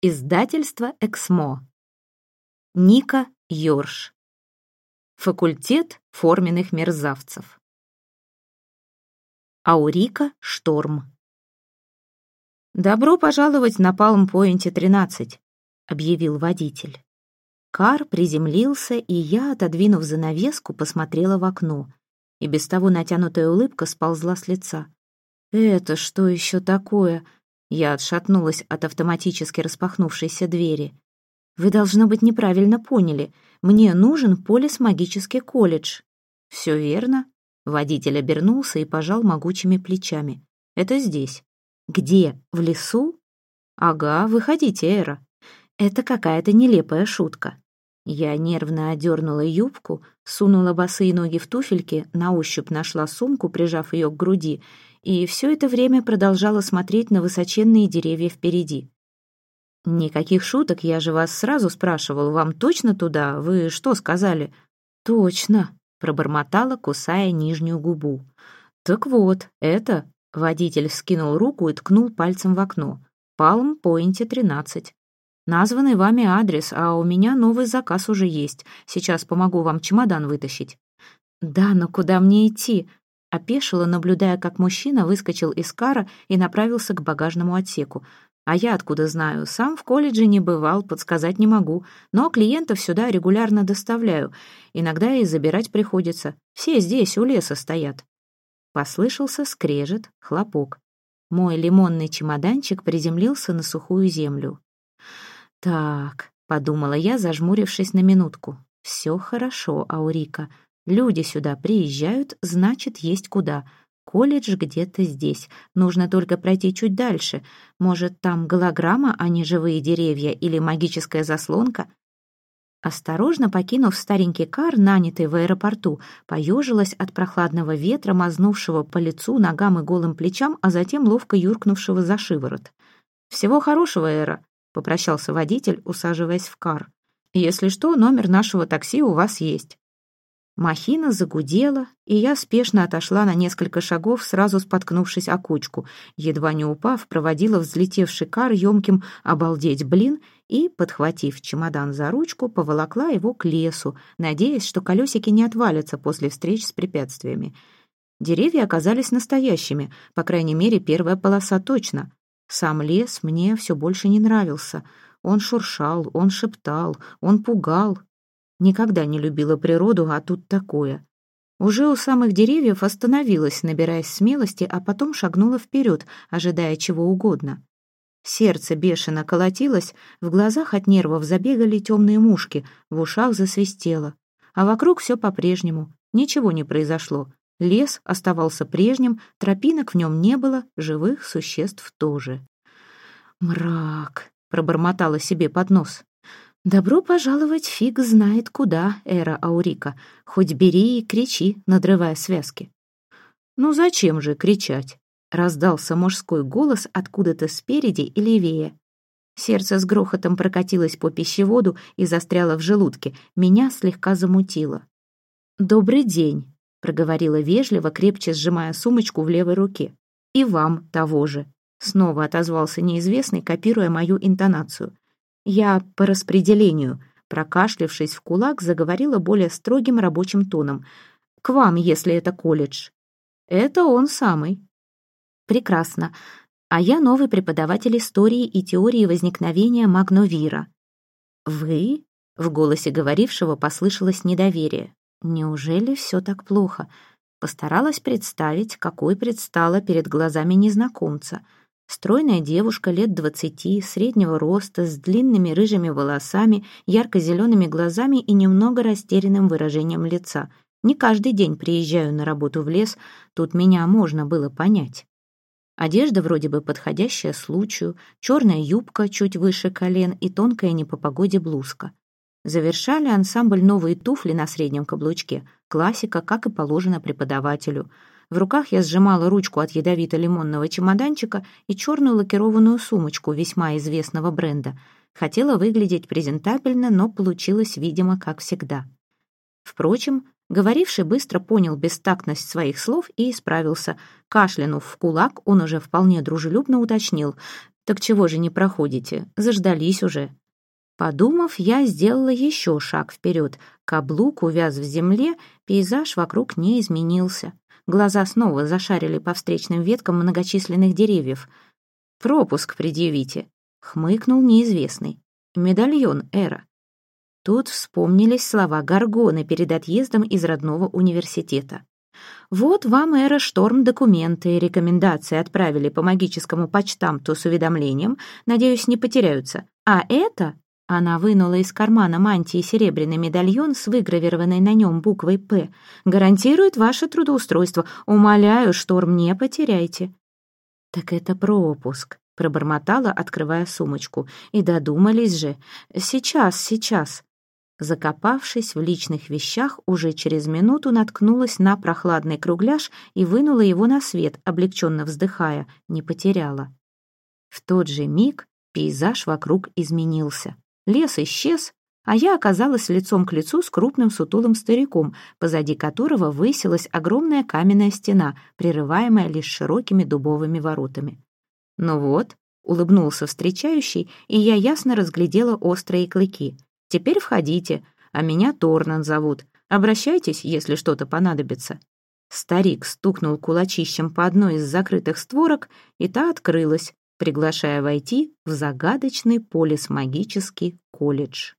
Издательство «Эксмо». Ника Йорш. Факультет форменных мерзавцев. Аурика Шторм. «Добро пожаловать на Палм-Пойнте 13», — объявил водитель. Кар приземлился, и я, отодвинув занавеску, посмотрела в окно. И без того натянутая улыбка сползла с лица. «Это что еще такое?» Я отшатнулась от автоматически распахнувшейся двери. «Вы, должно быть, неправильно поняли. Мне нужен полис-магический колледж». «Все верно». Водитель обернулся и пожал могучими плечами. «Это здесь». «Где? В лесу?» «Ага, выходите, Эра». «Это какая-то нелепая шутка». Я нервно одернула юбку, сунула босые ноги в туфельки, на ощупь нашла сумку, прижав ее к груди, и все это время продолжала смотреть на высоченные деревья впереди. «Никаких шуток, я же вас сразу спрашивал, вам точно туда? Вы что сказали?» «Точно», — пробормотала, кусая нижнюю губу. «Так вот, это...» — водитель скинул руку и ткнул пальцем в окно. «Палм-Пойнте, 13. Названный вами адрес, а у меня новый заказ уже есть. Сейчас помогу вам чемодан вытащить». «Да, но куда мне идти?» Опешила, наблюдая, как мужчина выскочил из кара и направился к багажному отсеку. А я откуда знаю, сам в колледже не бывал, подсказать не могу, но клиентов сюда регулярно доставляю. Иногда и забирать приходится. Все здесь, у леса стоят. Послышался скрежет, хлопок. Мой лимонный чемоданчик приземлился на сухую землю. «Так», — подумала я, зажмурившись на минутку. «Все хорошо, Аурика. Люди сюда приезжают, значит, есть куда. Колледж где-то здесь. Нужно только пройти чуть дальше. Может, там голограмма, а не живые деревья или магическая заслонка? Осторожно покинув старенький кар, нанятый в аэропорту, поежилась от прохладного ветра, мазнувшего по лицу, ногам и голым плечам, а затем ловко юркнувшего за шиворот. «Всего хорошего, Эра», — попрощался водитель, усаживаясь в кар. «Если что, номер нашего такси у вас есть». Махина загудела, и я спешно отошла на несколько шагов, сразу споткнувшись о кучку. Едва не упав, проводила взлетевший кар емким «обалдеть, блин!» и, подхватив чемодан за ручку, поволокла его к лесу, надеясь, что колесики не отвалятся после встреч с препятствиями. Деревья оказались настоящими, по крайней мере, первая полоса точно. Сам лес мне все больше не нравился. Он шуршал, он шептал, он пугал, Никогда не любила природу, а тут такое. Уже у самых деревьев остановилась, набираясь смелости, а потом шагнула вперед, ожидая чего угодно. Сердце бешено колотилось, в глазах от нервов забегали темные мушки, в ушах засвистело. А вокруг все по-прежнему, ничего не произошло. Лес оставался прежним, тропинок в нем не было, живых существ тоже. «Мрак», — пробормотала себе под нос. «Добро пожаловать, фиг знает куда, Эра Аурика. Хоть бери и кричи, надрывая связки». «Ну зачем же кричать?» — раздался мужской голос откуда-то спереди и левее. Сердце с грохотом прокатилось по пищеводу и застряло в желудке. Меня слегка замутило. «Добрый день», — проговорила вежливо, крепче сжимая сумочку в левой руке. «И вам того же», — снова отозвался неизвестный, копируя мою интонацию. «Я по распределению», прокашлявшись в кулак, заговорила более строгим рабочим тоном. «К вам, если это колледж». «Это он самый». «Прекрасно. А я новый преподаватель истории и теории возникновения Магновира». «Вы?» — в голосе говорившего послышалось недоверие. «Неужели все так плохо?» Постаралась представить, какой предстала перед глазами незнакомца — Стройная девушка лет двадцати, среднего роста, с длинными рыжими волосами, ярко-зелеными глазами и немного растерянным выражением лица. Не каждый день приезжаю на работу в лес, тут меня можно было понять. Одежда вроде бы подходящая случаю, черная юбка чуть выше колен и тонкая не по погоде блузка. Завершали ансамбль новые туфли на среднем каблучке, классика, как и положено преподавателю — в руках я сжимала ручку от ядовито-лимонного чемоданчика и черную лакированную сумочку весьма известного бренда. Хотела выглядеть презентабельно, но получилось, видимо, как всегда. Впрочем, говоривший быстро понял бестактность своих слов и исправился. Кашлянув в кулак, он уже вполне дружелюбно уточнил. Так чего же не проходите? Заждались уже. Подумав, я сделала еще шаг вперед. Каблук увяз в земле, пейзаж вокруг не изменился. Глаза снова зашарили по встречным веткам многочисленных деревьев. «Пропуск предъявите», — хмыкнул неизвестный. «Медальон Эра». Тут вспомнились слова Гаргоны перед отъездом из родного университета. «Вот вам, Эра Шторм, документы и рекомендации отправили по магическому почтамту с уведомлением. Надеюсь, не потеряются. А это она вынула из кармана мантии серебряный медальон с выгравированной на нем буквой «П». «Гарантирует ваше трудоустройство. Умоляю, шторм, не потеряйте». «Так это пропуск», — пробормотала, открывая сумочку. «И додумались же. Сейчас, сейчас». Закопавшись в личных вещах, уже через минуту наткнулась на прохладный кругляш и вынула его на свет, облегченно вздыхая, не потеряла. В тот же миг пейзаж вокруг изменился. Лес исчез, а я оказалась лицом к лицу с крупным сутулым стариком, позади которого высилась огромная каменная стена, прерываемая лишь широкими дубовыми воротами. «Ну вот», — улыбнулся встречающий, и я ясно разглядела острые клыки. «Теперь входите, а меня Торнан зовут. Обращайтесь, если что-то понадобится». Старик стукнул кулачищем по одной из закрытых створок, и та открылась, приглашая войти в загадочный полис-магический колледж.